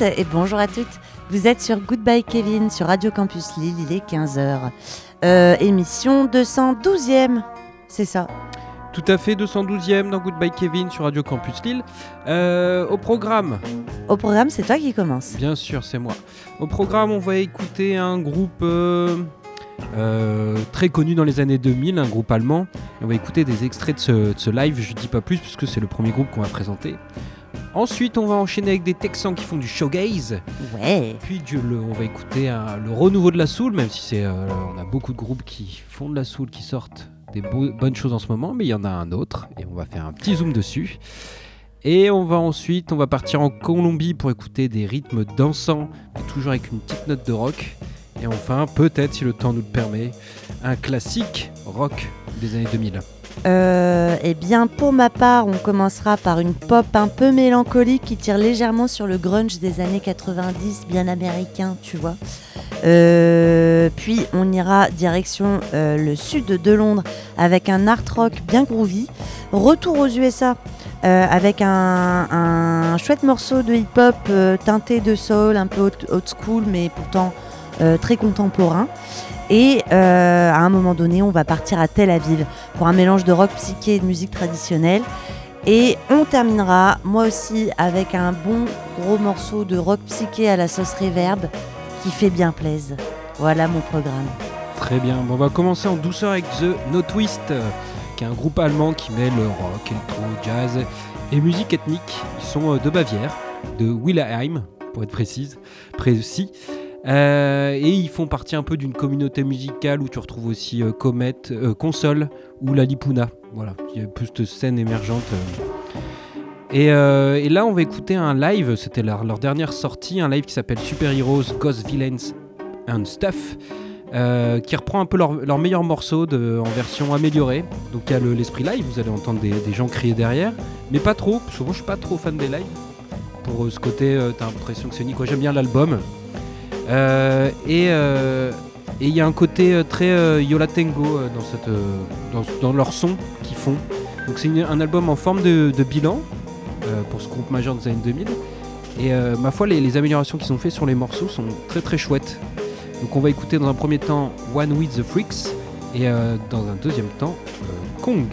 Tous et bonjour à toutes. Vous êtes sur Goodbye Kevin sur Radio Campus Lille, il est 15h. Euh, émission 212e, c'est ça? Tout à fait, 212e dans Goodbye Kevin sur Radio Campus Lille. Euh, au programme. Au programme, c'est toi qui commence. Bien sûr, c'est moi. Au programme, on va écouter un groupe euh, euh, très connu dans les années 2000, un groupe allemand. Et on va écouter des extraits de ce, de ce live, je dis pas plus puisque c'est le premier groupe qu'on va présenter. Ensuite, on va enchaîner avec des Texans qui font du showgaze. Ouais. Puis du- le- on va écouter un- le renouveau de la soul, même si c'est, euh, on a beaucoup de groupes qui font de la soul, qui sortent des beaux- bonnes choses en ce moment, mais il y en a un autre et on va faire un petit zoom dessus. Et on va ensuite, on va partir en Colombie pour écouter des rythmes dansants, mais toujours avec une petite note de rock. Et enfin, peut-être, si le temps nous le permet, un classique rock des années 2000. Euh, eh bien, pour ma part, on commencera par une pop un peu mélancolique qui tire légèrement sur le grunge des années 90, bien américain, tu vois. Euh, puis on ira direction euh, le sud de Londres avec un art rock bien groovy. Retour aux USA avec un, chouette morceau de hip-hop teinté de soul, un peu old, school, mais pourtant très contemporain. Et euh, à un moment donné, on va partir à Tel Aviv pour un mélange de rock psyché et de musique traditionnelle. Et on terminera, moi aussi, avec un bon gros morceau de rock psyché à la sauce reverb qui fait bien plaise. Voilà mon programme. Très bien, on va commencer en douceur avec The No Twist, qui est un groupe allemand qui mêle rock, électro, jazz et musique ethnique. Ils sont euh, de Bavière, de Wilhelm, pour être précise, précis. Euh, et ils font partie un peu d'une communauté musicale où tu retrouves aussi euh, Comet, euh, Console ou La Lipuna. Voilà, il y a plus de scènes émergentes. Et, là, on va écouter un live, c'était leur, dernière sortie, un live qui s'appelle Super Heroes, Ghost Villains and Stuff. qui reprend un peu leur, leur meilleur morceau de- en version améliorée. Donc il y a le- l'esprit live, vous allez entendre des, gens crier derrière, mais pas trop, parce que moi je suis pas trop fan des lives. Pour ce côté, t'as l'impression que c'est unique. J'aime bien l'album. Euh, et euh, et il y a un côté euh, très Yola Tango euh, dans, leur son qu'ils font. Donc c'est un album en forme de, bilan pour ce groupe majeur des années 2000. Et ma foi, les, améliorations qu'ils ont fait sur les morceaux sont très très chouettes. Donc on va écouter dans un premier temps One with the Freaks et dans un deuxième temps Kong.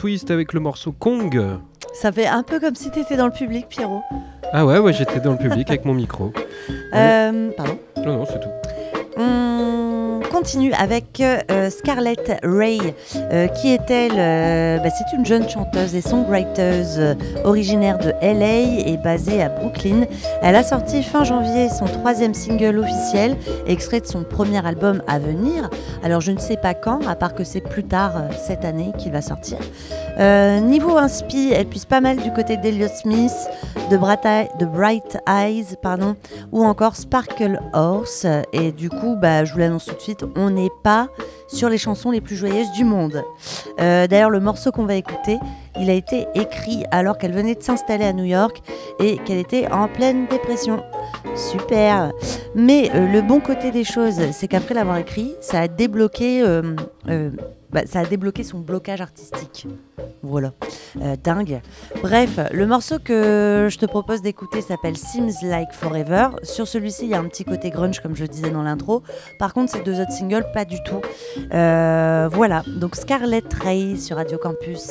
Twist avec le morceau Kong. Ça fait un peu comme si tu étais dans le public, Pierrot. Ah ouais, ouais j'étais dans le public avec mon micro. Euh, pardon Non, non, c'est tout. On continue avec euh, Scarlett Ray. Euh, qui est-elle euh, bah, C'est une jeune chanteuse et songwriter originaire de LA et basée à Brooklyn. Elle a sorti fin janvier son troisième single officiel, extrait de son premier album à venir. Alors je ne sais pas quand, à part que c'est plus tard cette année qu'il va sortir. Niveau inspi, elle puise pas mal du côté d'Elliott Smith, de Bright Eyes, pardon, ou encore Sparkle Horse. Et du coup, bah, je vous l'annonce tout de suite, on n'est pas sur les chansons les plus joyeuses du monde. Euh, D'ailleurs, le morceau qu'on va écouter, il a été écrit alors qu'elle venait de s'installer à New York et qu'elle était en pleine dépression. Super. Mais euh, le bon côté des choses, c'est qu'après l'avoir écrit, ça a débloqué, euh, bah, son blocage artistique. Voilà, dingue. Bref, le morceau que je te propose d'écouter s'appelle Seems Like Forever. Sur celui-ci, il y a un petit côté grunge, comme je disais dans l'intro. Par contre, ces deux autres singles, pas du tout. Euh, voilà, donc Scarlett Ray sur Radio Campus.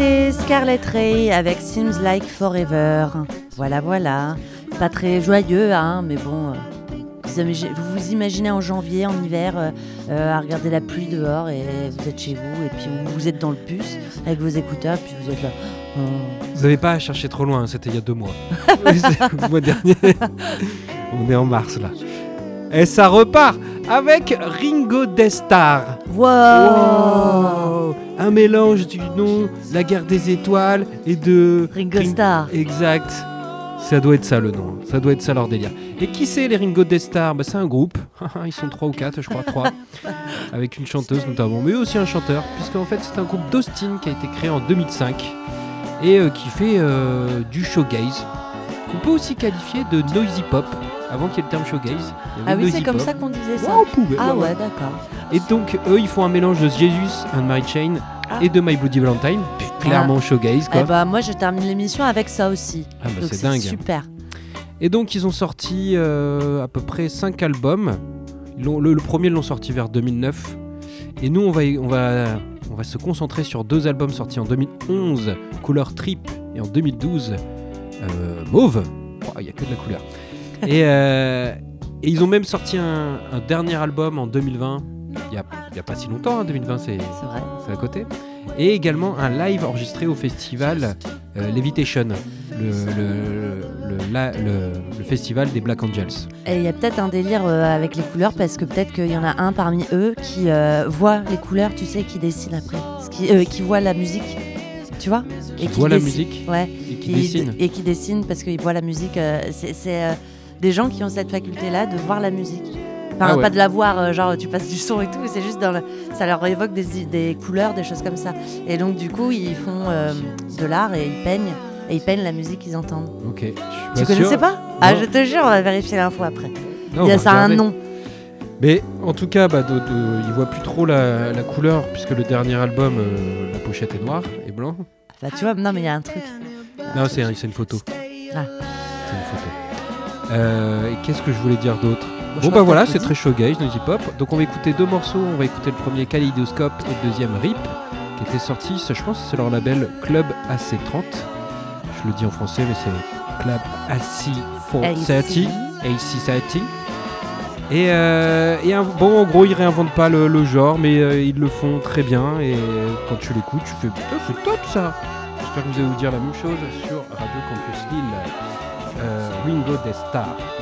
C'était Scarlet Ray avec Seems Like Forever. Voilà, voilà. Pas très joyeux, hein, mais bon. euh, vous vous imaginez en janvier, en hiver, euh, euh, à regarder la pluie dehors et vous êtes chez vous et puis vous êtes dans le bus avec vos écouteurs puis vous êtes là. oh. Vous n'avez pas à chercher trop loin, c'était il y a deux mois. le mois dernier. On est en mars là. Et ça repart avec Ringo Destar. Wow. Wow. Un mélange du nom La guerre des étoiles et de Ringo Ring- Starr. Exact. Ça doit être ça le nom. Ça doit être ça leur délire. Et qui c'est les Ringo Destar bah, C'est un groupe. Ils sont trois ou quatre, je crois, trois. avec une chanteuse notamment, mais aussi un chanteur. Puisqu'en fait, c'est un groupe d'Austin qui a été créé en 2005 et euh, qui fait euh, du shoegaze. Qu'on peut aussi qualifier de noisy pop. Avant qu'il y ait le terme avait Ah oui, c'est comme ça qu'on disait ça. Ouais, on pouvait, Ah ouais, d'accord. Et donc, eux, ils font un mélange de Jesus and Mary Chain Ah. et de My Bloody Valentine. Clairement shoegaze, quoi. Eh bah, moi, je termine l'émission avec ça aussi. Ah bah, c'est dingue. super. Et donc ils ont sorti euh, à peu près 5 albums. Ils le, le premier ils l'ont sorti vers 2009. Et nous on va, on, va, on va se concentrer sur deux albums sortis en 2011, Couleur Trip, et en 2012, euh, Mauve. Oh, Il y a que de la couleur. et, euh, et ils ont même sorti un, un dernier album en 2020. Il n'y a, il y a pas si longtemps, hein, 2020 c'est C'est à côté. Et également un live enregistré au festival euh, Levitation, le, le- le- la- le- le festival des Black Angels. Et il y a peut-être un délire euh, avec les couleurs parce que peut-être qu'il y en a un parmi eux qui euh, voit les couleurs, tu sais, qui dessine après. Qui, qui voit la musique, tu vois? Qui voit la musique Ouais. et qui qui- dessine. Et qui dessine parce qu'il voit la musique. euh, c'est euh, des gens qui ont cette faculté-là de voir la musique. Enfin, Ah ouais. pas de la voir, euh, genre tu passes du son et tout, c'est juste dans le, ça leur évoque des, des couleurs, des choses comme ça. Et donc du coup, ils font euh, de l'art et ils peignent. Et ils peignent la musique qu'ils entendent. Ok. Tu connaissais pas? Ah, je te jure, on va vérifier l'info après. Non, Il y a ça a un nom. Mais en tout cas, bah, de, de- il voit plus trop la, la couleur puisque le dernier album, euh, la pochette est noire et blanc. Bah, tu vois, non, mais il y a un truc. Non, c'est un- c'est une photo. Ah. C'est une photo. Euh, et qu'est-ce que je voulais dire d'autre Bon bah voilà, c'est très showgaze, noisy pop. Donc on va écouter deux morceaux. On va écouter le premier Kaleidoscope et le deuxième Rip, qui était sorti. ça, Je pense que c'est leur label Club AC30. Je le dis en français, mais c'est Club AC430. AC30. Et, euh, et un- bon, en gros, ils réinventent pas le, le genre, mais euh, ils le font très bien. Et euh, quand tu l'écoutes, tu fais putain, c'est top ça. J'espère que vous allez vous dire la même chose sur Radio Campus Lille. Euh, Ringo Destar. Trying,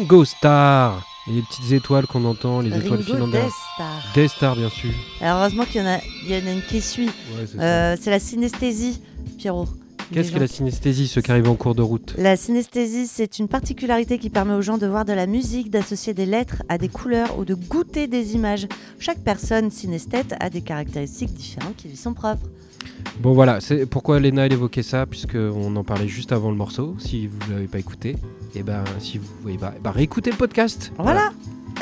Ringo Starr. Et les petites étoiles qu'on entend, les étoiles Ringo filantes. Death Star. Death Star, bien sûr. Alors heureusement qu'il y en a, il y en a une qui suit. Ouais, c'est ça. Euh, c'est la synesthésie, Pierrot. Qu'est-ce que la synesthésie, ce qui arrive en cours de route? La synesthésie, c'est une particularité qui permet aux gens de voir de la musique, d'associer des lettres à des couleurs ou de goûter des images. Chaque personne synesthète a des caractéristiques différentes qui lui sont propres. Bon voilà, c'est pourquoi Lena elle évoquait ça, puisqu'on en parlait juste avant le morceau. Si vous ne l'avez pas écouté, et ben si vous voyez, bah, bah, réécoutez le podcast. Voilà.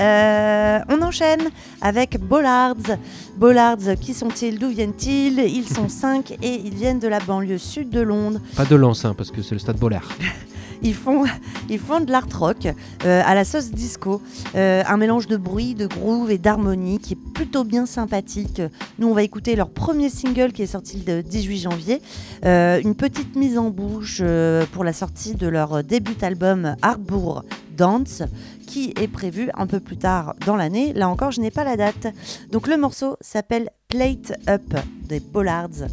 Euh, on enchaîne avec Bollards. Bollards, qui sont-ils? D'où viennent-ils? Ils sont cinq et ils viennent de la banlieue sud de Londres. Pas de lance, hein, parce que c'est le stade Bollard. Ils font, ils font de l'art rock euh, à la sauce disco, Euh, un mélange de bruit, de groove et d'harmonie qui est plutôt bien sympathique. Nous, on va écouter leur premier single qui est sorti le 18 janvier, Euh, une petite mise en bouche pour la sortie de leur début album Harbour Dance, qui est prévu un peu plus tard dans l'année. Là encore, je n'ai pas la date. Donc le morceau s'appelle Plate Up des Bollards.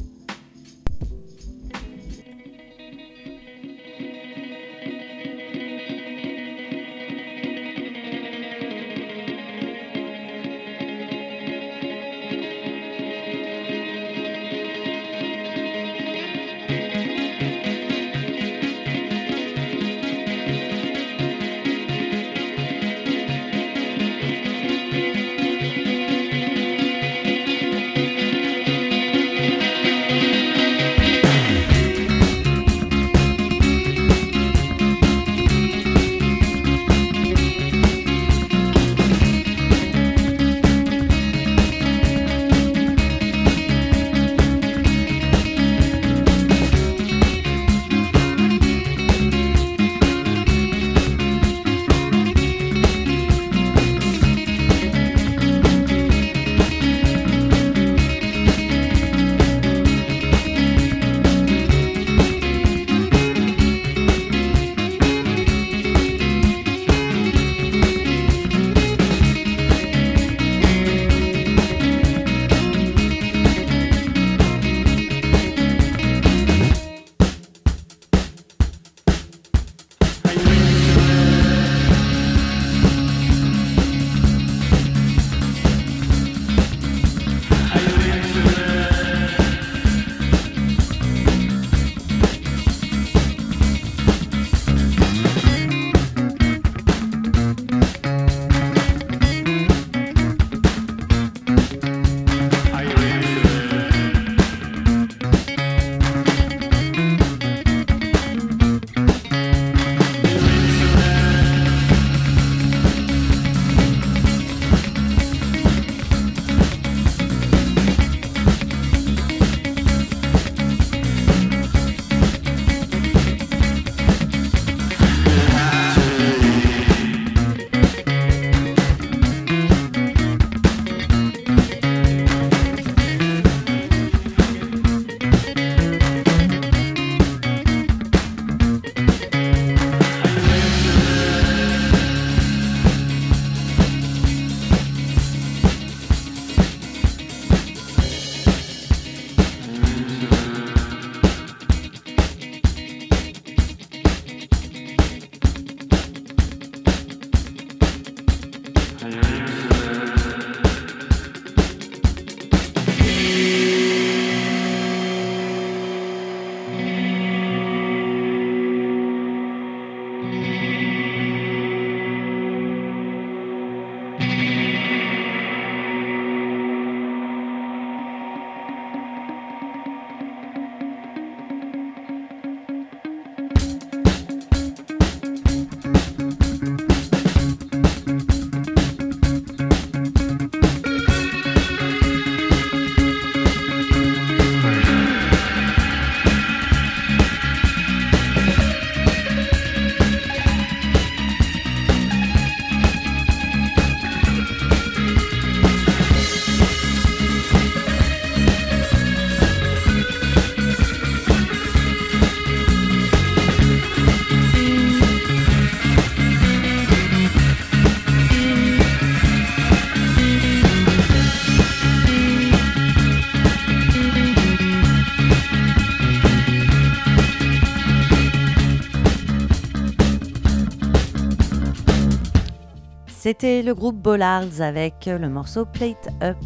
C'était le groupe Bollards avec le morceau Plate Up.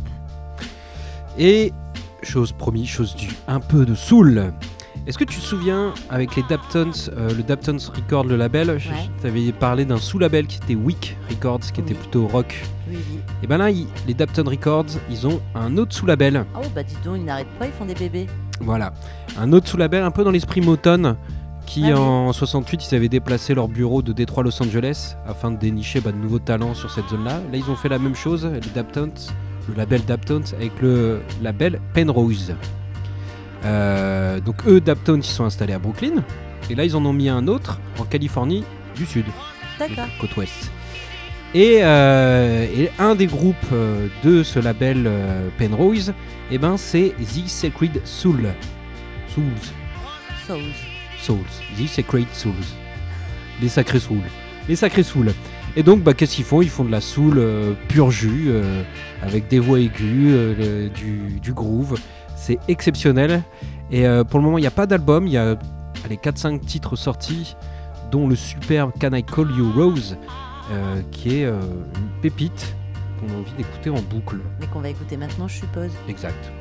Et chose promis, chose due, un peu de soul. Est-ce que tu te souviens avec les Daptons, euh, le Daptons Record, le label, Ouais. je t'avais parlé d'un sous-label qui était Weak Records, qui était plutôt rock. Oui, oui. Et ben là, ils- les Dapton Records, ils ont un autre sous-label. Oh, bah dis donc, ils n'arrêtent pas, ils font des bébés. Voilà, un autre sous-label un peu dans l'esprit Motown, qui en 68 ils avaient déplacé leur bureau de Détroit Los Angeles afin de dénicher bah, de nouveaux talents sur cette zone-là. Là, ils ont fait la même chose, les Daptons, le label Daptons avec le label Penrose. Euh, donc eux, Daptons, ils sont installés à Brooklyn, et là ils en ont mis un autre en Californie du Sud, D'accord. côte ouest. Et, euh, et un des groupes euh, de ce label euh, Penrose, eh ben, c'est The Sacred Soul. Souls. Souls. Souls. The Sacred Souls. Les sacrés souls. Les sacrés souls. Et donc, bah, qu'est-ce qu'ils font? Ils font de la soul euh, pur jus, euh, avec des voix aiguës, euh, du, du groove. C'est exceptionnel. Et euh, pour le moment, il n'y a pas d'album. Il y a les 4-5 titres sortis, dont le superbe Can I Call You Rose, qui est une pépite qu'on a envie d'écouter en boucle. Mais qu'on va écouter maintenant, je suppose. Exact.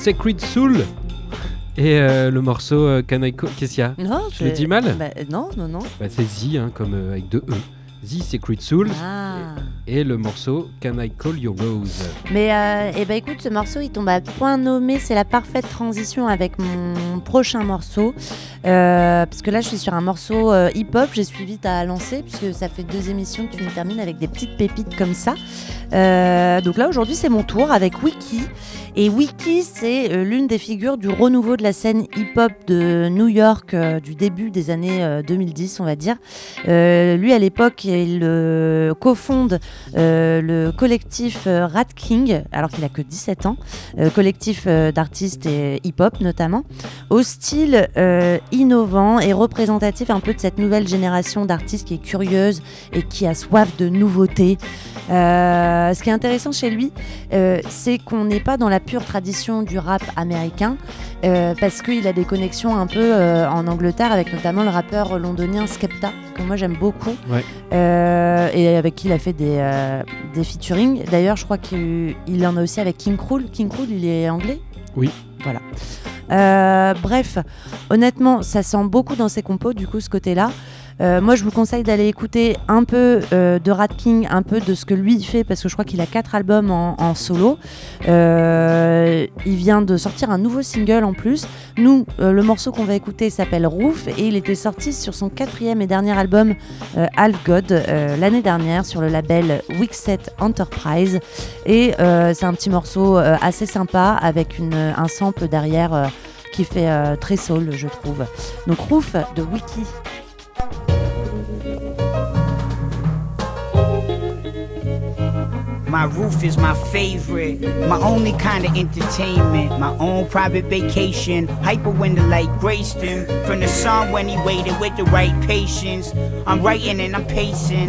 Sacred Soul. Et euh, le morceau euh, Can I Call- Qu'est-ce qu'il y a Non, Je l'ai dit mal bah, Non, non, non. Bah, C'est The, hein, comme euh, avec deux E. The Sacred Soul. Ah. Et le morceau Can I Call Your Rose. Mais euh, eh ben écoute, ce morceau il tombe à point nommé, c'est la parfaite transition avec mon prochain morceau. Euh, parce que là je suis sur un morceau euh, hip-hop, j'ai suivi ta lancée, puisque ça fait deux émissions que tu nous termines avec des petites pépites comme ça. Euh, donc là aujourd'hui c'est mon tour avec Wiki. Et Wiki, c'est euh, l'une des figures du renouveau de la scène hip-hop de New York euh, du début des années euh, 2010, on va dire. Euh, lui, à l'époque, il euh, cofonde euh, le collectif euh, Rat King, alors qu'il a que 17 ans, euh, collectif euh, d'artistes hip-hop notamment, au style euh, innovant et représentatif un peu de cette nouvelle génération d'artistes qui est curieuse et qui a soif de nouveautés. Euh, ce qui est intéressant chez lui, euh, c'est qu'on n'est pas dans la pure tradition du rap américain, euh, parce qu'il a des connexions un peu euh, en Angleterre avec notamment le rappeur londonien Skepta, que moi j'aime beaucoup, Ouais. Euh, et avec qui il a fait des, des featuring. D'ailleurs, je crois qu'il il en a aussi avec King Krul. King Krul, il est anglais? Oui. Voilà. Euh, bref, honnêtement, ça sent beaucoup dans ses compos, du coup, ce côté-là. Euh, moi, je vous conseille d'aller écouter un peu euh, de Rat King, un peu de ce que lui fait, parce que je crois qu'il a quatre albums en, solo. Euh, il vient de sortir un nouveau single en plus. Nous, le morceau qu'on va écouter s'appelle Roof et il était sorti sur son quatrième et dernier album Half God l'année dernière sur le label Wixet Enterprise. Et c'est un petit morceau assez sympa avec une, un sample derrière qui fait très soul, je trouve. Donc Roof de Wiki. My roof is my favorite, my only kind of entertainment, my own private vacation. Hyper when the light graced him from the sun when he waited with the right patience. I'm writing and I'm pacing.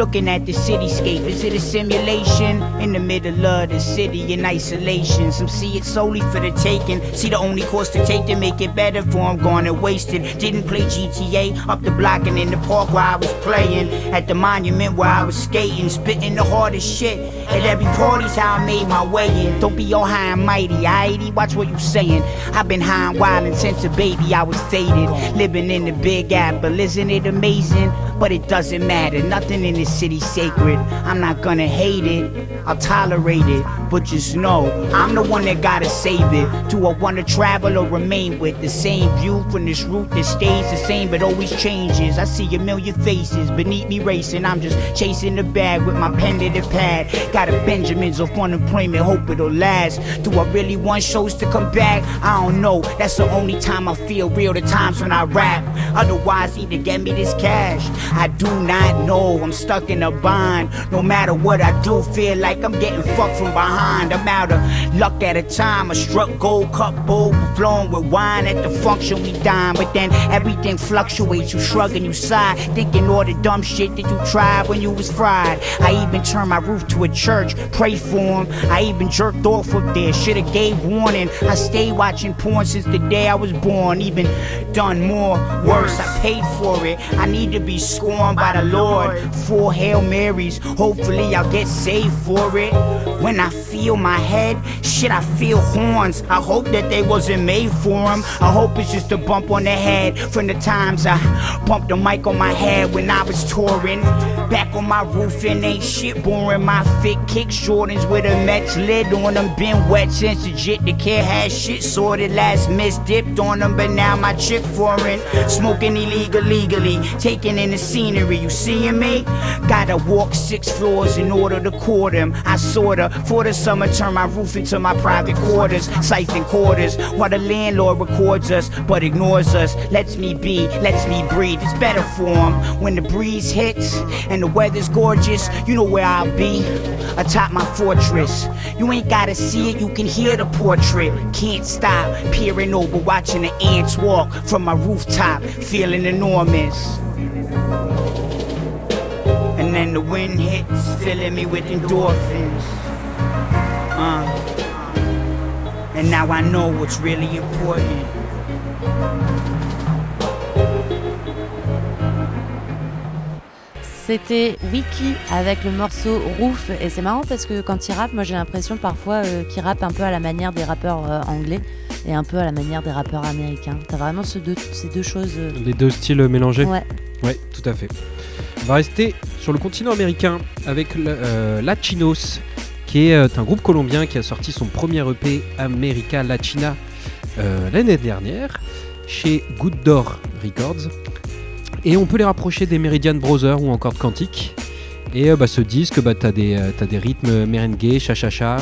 Looking at the cityscape, is it a simulation? In the middle of the city in isolation. Some see it solely for the taking. See the only course to take to make it better for him, gone and wasted. Didn't play GTA up the block and in the park where I was playing. At the monument where I was skating, spitting the hardest shit. At every party's how I made my way in. Don't be all high and mighty, aighty, watch what you saying. I've been high and wild since a baby I was faded. Living in the big apple, isn't it amazing? But it doesn't matter, nothing in this city's sacred. I'm not gonna hate it, I'll tolerate it. But just know, I'm the one that gotta save it. Do I wanna travel or remain with the same view from this route that stays the same but always changes? I see a million faces beneath me racing. I'm just chasing the bag with my pen to the pad. Got a Benjamins of unemployment, hope it'll last. Do I really want shows to come back? I don't know. That's the only time I feel real, the times when I rap. Otherwise, either get me this cash. I do not know. I'm stuck in a bind. No matter what I do, feel like I'm getting fucked from behind. I'm out of luck at a time. I struck gold cup bowl, flowing with wine at the function we dine. But then everything fluctuates. You shrug and you sigh, thinking all the dumb shit that you tried when you was fried. I even turned my roof to a church, pray for him. I even jerked off up there, should've gave warning. I stayed watching porn since the day I was born. Even done more, worse. I paid for it. I need to be scorned by the Lord. Four Hail Marys, hopefully I'll get saved for it. When I feel my head, shit, I feel horns. I hope that they wasn't made for them. I hope it's just a bump on the head from the times I bumped the mic on my head when I was touring. Back on my roof and ain't shit boring. My fit kick Jordans with a Mets lid on them. Been wet since the jit. The kid had shit sorted. Last miss dipped on them, but now my chick foreign. Smoking illegal legally, taking in the scenery. You seeing me? Gotta walk six floors in order to court him. I sorta for the summer turn my roof into my private quarters, siphon quarters. While the landlord records us but ignores us. Lets me be, lets me breathe. It's better for him when the breeze hits and the weather's gorgeous. You know where I'll be atop my fortress. You ain't gotta see it, you can hear the portrait. Can't stop peering over, watching the ants walk from my rooftop, feeling enormous. And then the wind hits, filling me with endorphins. Uh, and now I know what's really important. C'était Wiki avec le morceau Roof. Et c'est marrant parce que quand il rappe, moi j'ai l'impression parfois euh, qu'il rappe un peu à la manière des rappeurs euh, anglais et un peu à la manière des rappeurs américains. T'as vraiment ce deux- ces deux choses. euh, Les deux styles mélangés? Ouais. Ouais, tout à fait. On va rester sur le continent américain avec le, euh, qui est euh, un groupe colombien qui a sorti son premier EP America Latina euh, l'année dernière chez Good Door Records. Et on peut les rapprocher des Meridian Brothers ou encore de Quantic. Et euh, bah, ce disque, bah, euh, t'as des rythmes merengue, cha-cha-cha,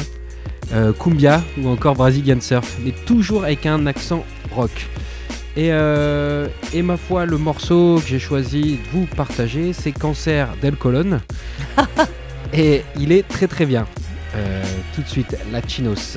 cumbia ou encore Brazilian surf, mais toujours avec un accent rock. Et, euh, et ma foi, le morceau que j'ai choisi de vous partager, c'est Cancer d'El Colon. et il est très très bien. Euh, tout de suite, Latinos.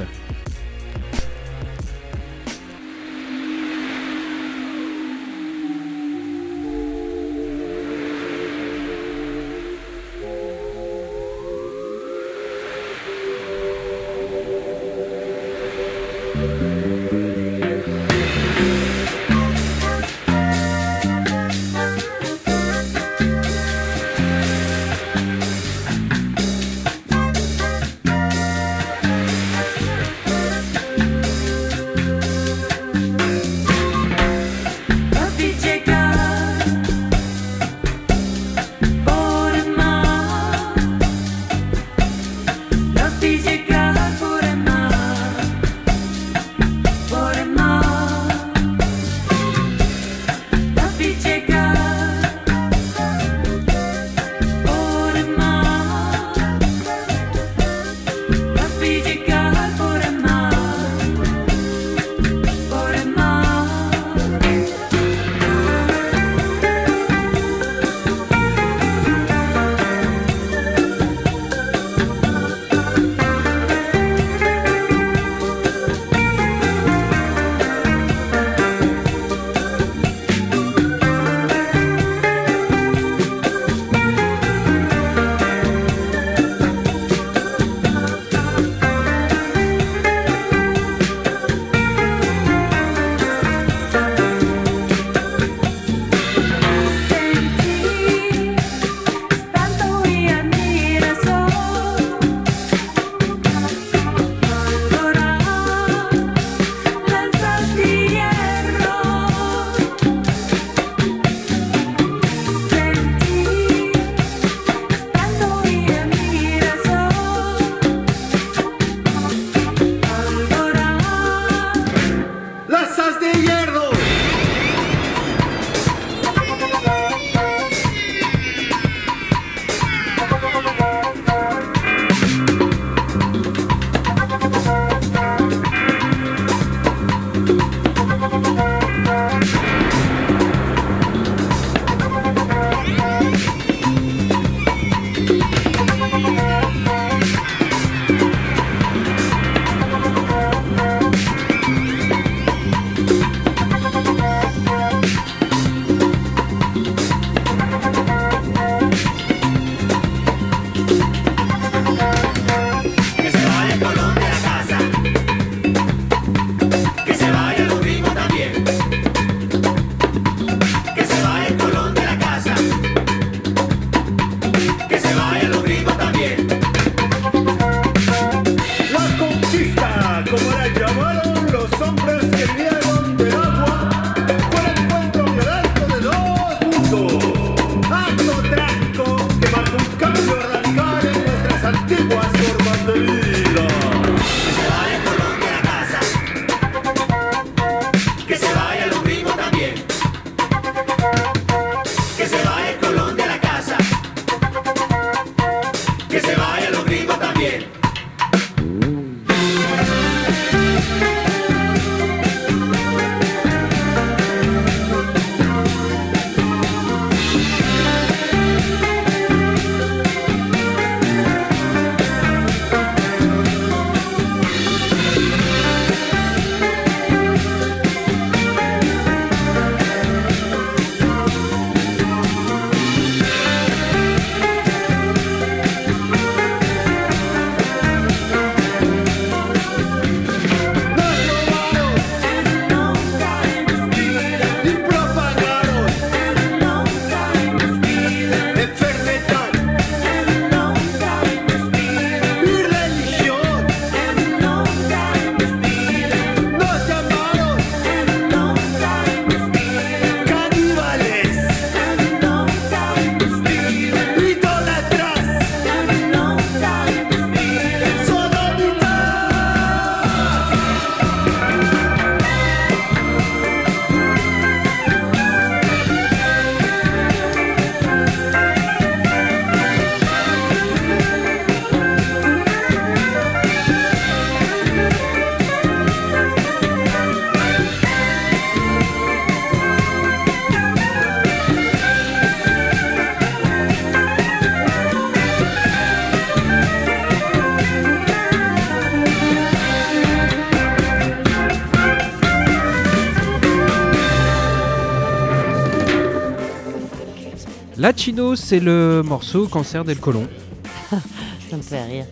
C'est le morceau Cancer del Colon. Ça me fait rire.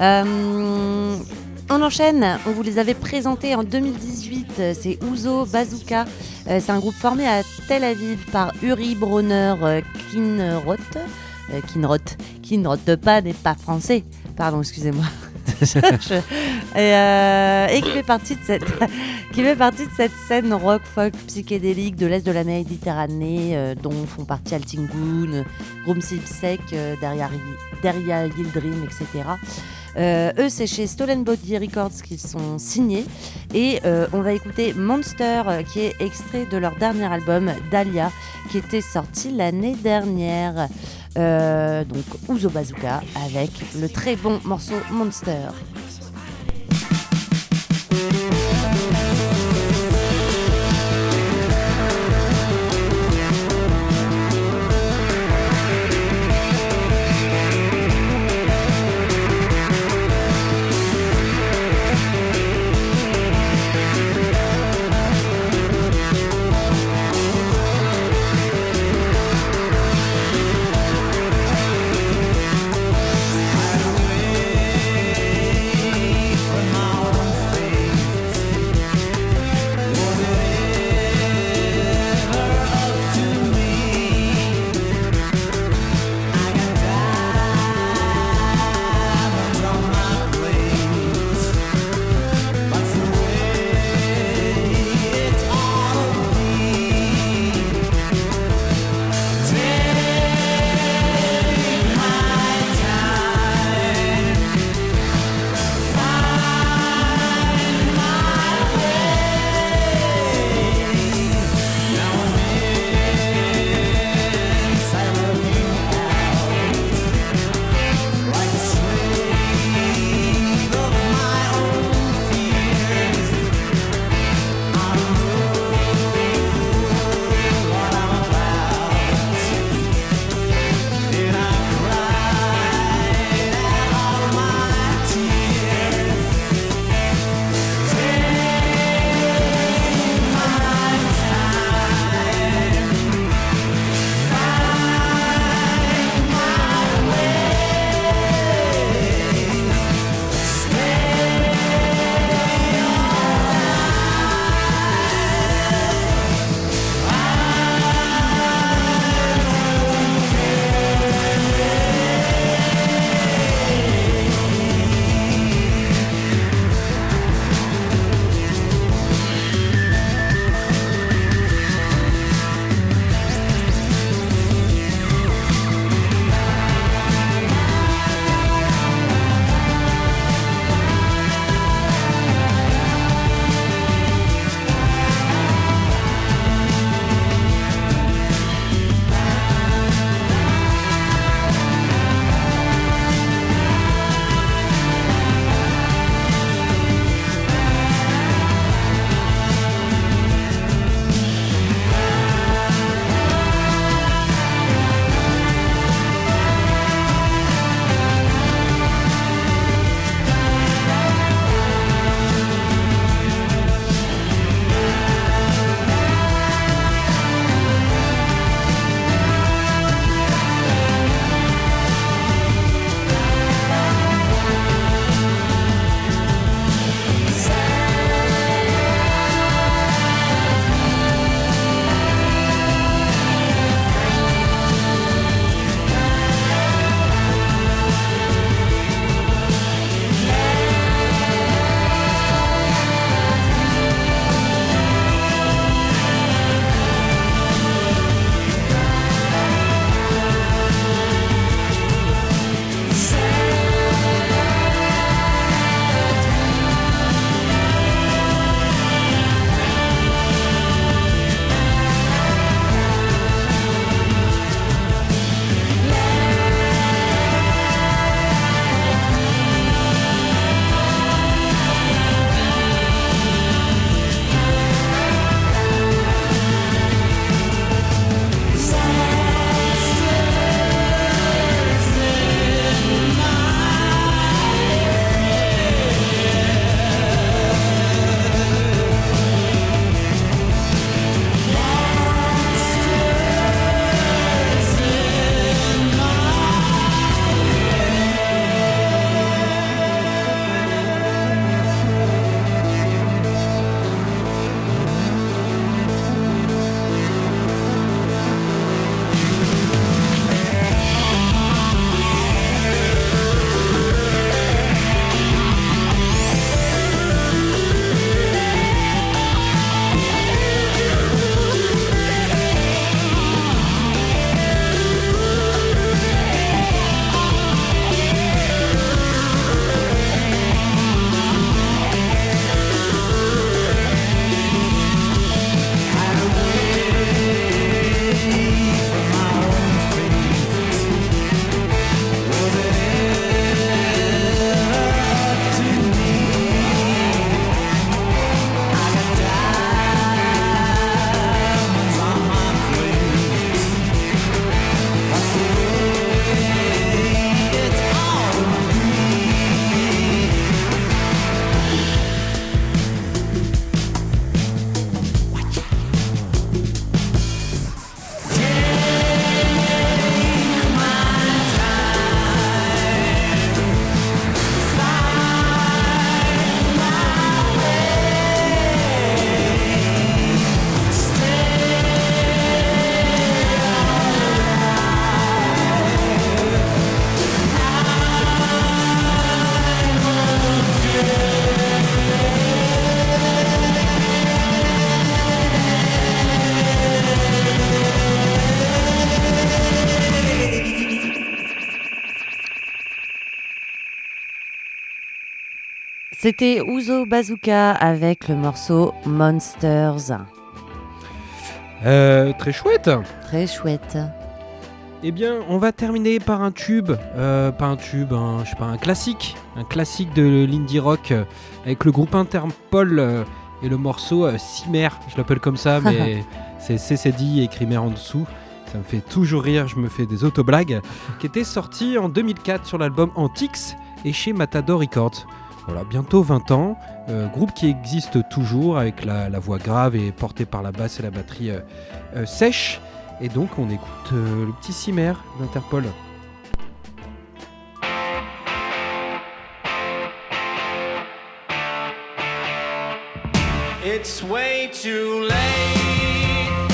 Euh, on enchaîne, on vous les avait présentés en 2018, euh, c'est Ouzo Bazooka. Euh, c'est un groupe formé à Tel Aviv par Uri Brunner euh, Kinroth. Kinroth. Kinroth de pas n'est pas français. Pardon, excusez-moi. Et, euh, et qui fait partie de cette qui fait partie de cette scène rock folk psychédélique de l'est de la Méditerranée euh, dont font partie Altingun, Room Sek, euh, derrière derrière Yildrim, etc. Euh, eux, c'est chez Stolen Body Records qu'ils sont signés. Et euh, on va écouter Monster, qui est extrait de leur dernier album, Dahlia, qui était sorti l'année dernière. Donc, Ouzo Bazooka avec le très bon morceau Monster. C'était Ouzo Bazooka avec le morceau Monsters. Euh, très chouette. Très chouette. Eh bien, on va terminer par un tube, euh, pas un tube, un, je sais pas, un classique, un classique de l'indie rock euh, avec le groupe Interpol et le morceau Cimer. Je l'appelle comme ça, mais c'est CCD écrit mer en dessous. Ça me fait toujours rire, je me fais des autoblagues. qui était sorti en 2004 sur l'album Antix et chez Matador Records. Voilà, bientôt 20 ans. euh, groupe qui existe toujours avec la, voix grave et portée par la basse et la batterie euh, euh, sèche. Et donc on écoute le petit Cimer d'Interpol. It's way too late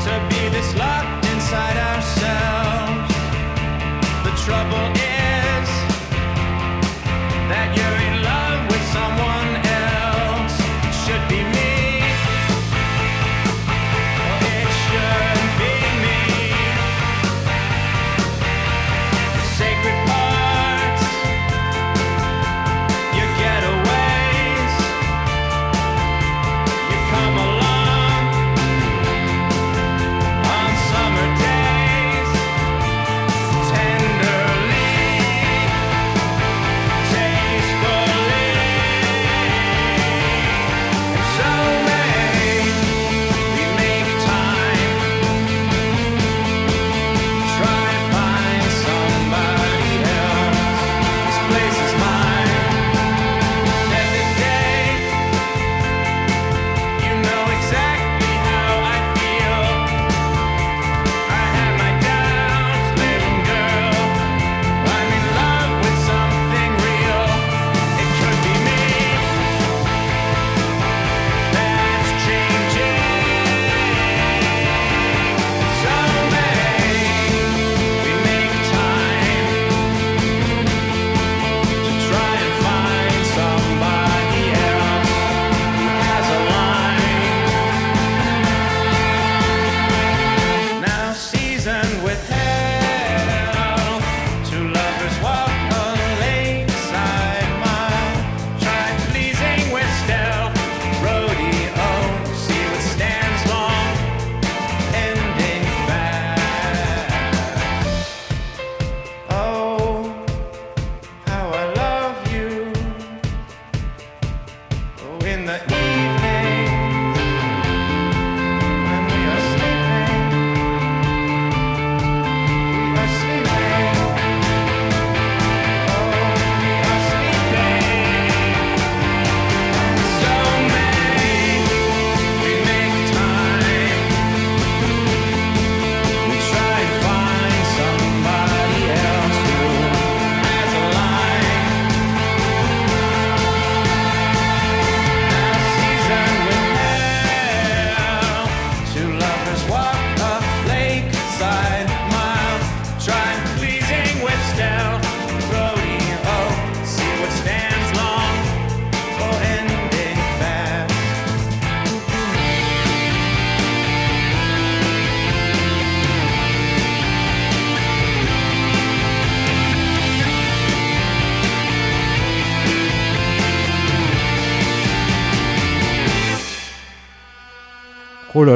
to be this locked inside ourselves. The trouble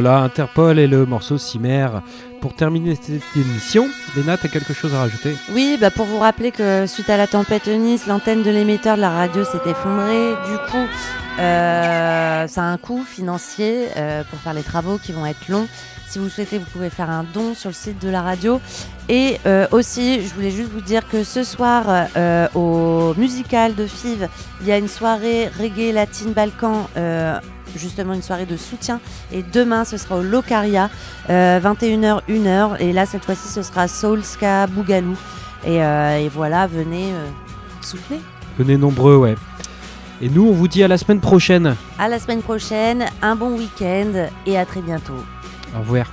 là Interpol et le morceau Cimer. Pour terminer cette émission, Léna, t'as quelque chose à rajouter? Oui, bah pour vous rappeler que suite à la tempête Eunice, l'antenne de l'émetteur de la radio s'est effondrée. Du coup, euh, ça a un coût financier euh, pour faire les travaux qui vont être longs. Si vous souhaitez, vous pouvez faire un don sur le site de la radio. Et euh, aussi, je voulais juste vous dire que ce soir, au musical de FIV, il y a une soirée reggae latine balkan, justement une soirée de soutien. Et demain, ce sera au Locaria, euh, 21h, 1h. Et là, cette fois-ci, ce sera Soul Ska Bougalou. Et, euh, et voilà, venez euh, soutenir. Venez nombreux, ouais. Et nous, on vous dit à la semaine prochaine. À la semaine prochaine, un bon week-end et à très bientôt. Au revoir.